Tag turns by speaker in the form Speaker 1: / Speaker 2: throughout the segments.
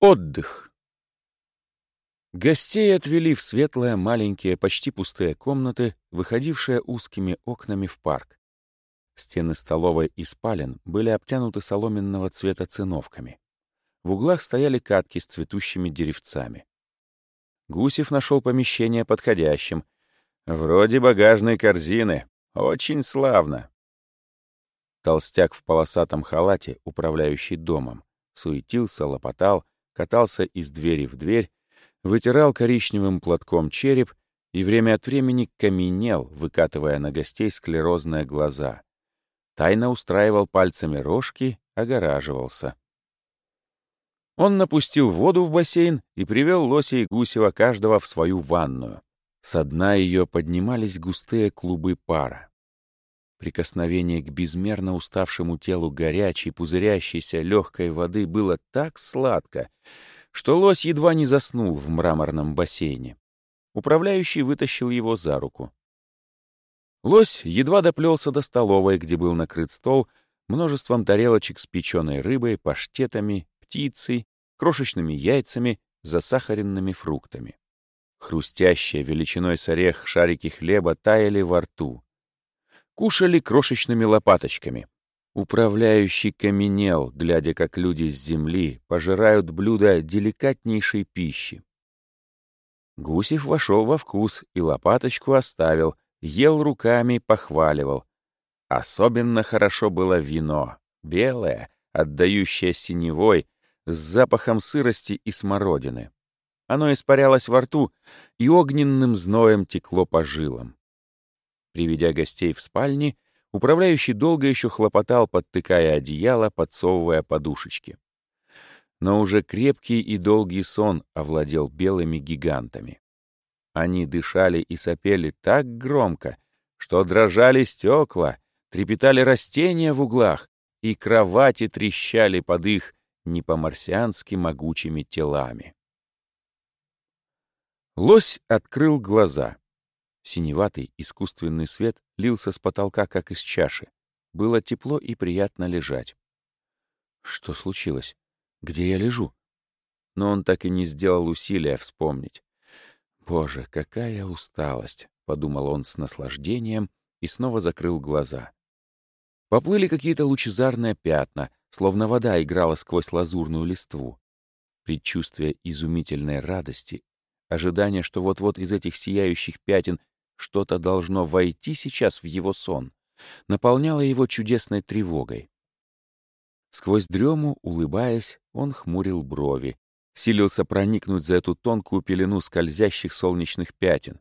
Speaker 1: Отдых. Гостей отвели в светлые, маленькие, почти пустые комнаты, выходившие узкими окнами в парк. Стены столовой и спален были обтянуты соломенного цвета циновками. В углах стояли катки с цветущими деревцами. Гусев нашел помещение подходящим. Вроде багажной корзины. Очень славно. Толстяк в полосатом халате, управляющий домом, суетился, лопотал, катался из двери в дверь, вытирал коричневым платком череп и время от времени каменел, выкатывая на гостей склерозные глаза. Тайно устраивал пальцами рожки, огораживался. Он напустил воду в бассейн и привел Лося и Гусева каждого в свою ванную. Со дна ее поднимались густые клубы пара. Прикосновение к безмерно уставшему телу горячей, пузырящейся, легкой воды было так сладко, что лось едва не заснул в мраморном бассейне. Управляющий вытащил его за руку. Лось едва доплелся до столовой, где был накрыт стол множеством тарелочек с печеной рыбой, паштетами, птицей, крошечными яйцами, засахаренными фруктами. Хрустящие величиной с орех шарики хлеба таяли во рту кушали крошечными лопаточками. Управляющий каменел, глядя, как люди с земли пожирают блюда деликатнейшей пищи. Гусев вошел во вкус и лопаточку оставил, ел руками, похваливал. Особенно хорошо было вино, белое, отдающее синевой, с запахом сырости и смородины. Оно испарялось во рту и огненным зноем текло по жилам. Приведя гостей в спальни, управляющий долго еще хлопотал, подтыкая одеяло, подсовывая подушечки. Но уже крепкий и долгий сон овладел белыми гигантами. Они дышали и сопели так громко, что дрожали стекла, трепетали растения в углах, и кровати трещали под их не по-марсиански могучими телами. Лось открыл глаза. Синеватый искусственный свет лился с потолка, как из чаши. Было тепло и приятно лежать. Что случилось? Где я лежу? Но он так и не сделал усилия вспомнить. «Боже, какая усталость!» — подумал он с наслаждением и снова закрыл глаза. Поплыли какие-то лучезарные пятна, словно вода играла сквозь лазурную листву. Предчувствие изумительной радости, ожидание, что вот-вот из этих сияющих пятен что-то должно войти сейчас в его сон, наполняло его чудесной тревогой. Сквозь дрему, улыбаясь, он хмурил брови, силился проникнуть за эту тонкую пелену скользящих солнечных пятен.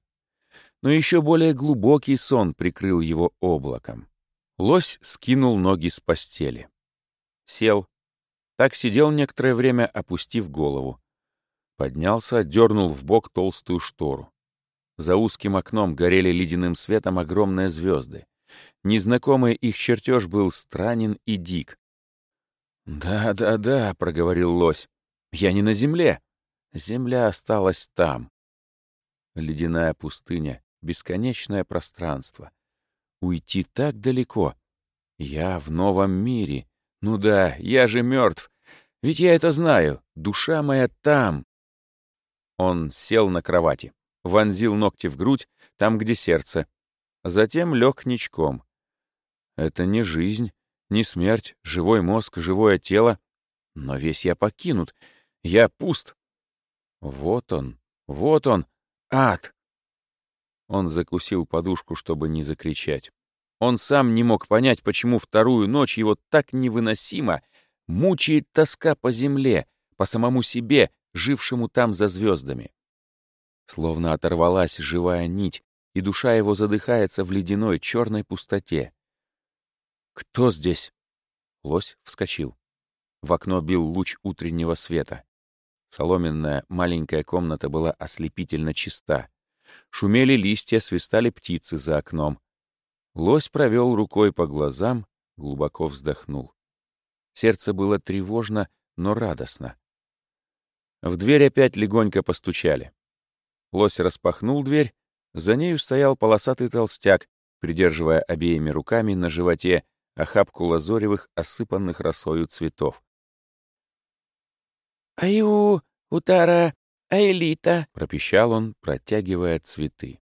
Speaker 1: Но еще более глубокий сон прикрыл его облаком. Лось скинул ноги с постели. Сел. Так сидел некоторое время, опустив голову. Поднялся, дернул в бок толстую штору. За узким окном горели ледяным светом огромные звезды. Незнакомый их чертеж был странен и дик. «Да, да, да», — проговорил лось. «Я не на земле. Земля осталась там». Ледяная пустыня, бесконечное пространство. Уйти так далеко. Я в новом мире. Ну да, я же мертв. Ведь я это знаю. Душа моя там. Он сел на кровати вонзил ногти в грудь, там, где сердце. Затем лег ничком. Это не жизнь, не смерть, живой мозг, живое тело. Но весь я покинут, я пуст. Вот он, вот он, ад! Он закусил подушку, чтобы не закричать. Он сам не мог понять, почему вторую ночь его так невыносимо мучает тоска по земле, по самому себе, жившему там за звездами. Словно оторвалась живая нить, и душа его задыхается в ледяной черной пустоте. «Кто здесь?» Лось вскочил. В окно бил луч утреннего света. Соломенная маленькая комната была ослепительно чиста. Шумели листья, свистали птицы за окном. Лось провел рукой по глазам, глубоко вздохнул. Сердце было тревожно, но радостно. В дверь опять легонько постучали. Лось распахнул дверь, за нею стоял полосатый толстяк, придерживая обеими руками на животе охапку лазоревых, осыпанных росою цветов.
Speaker 2: «Аю, Утара, Аэлита!»
Speaker 1: — пропищал он, протягивая цветы.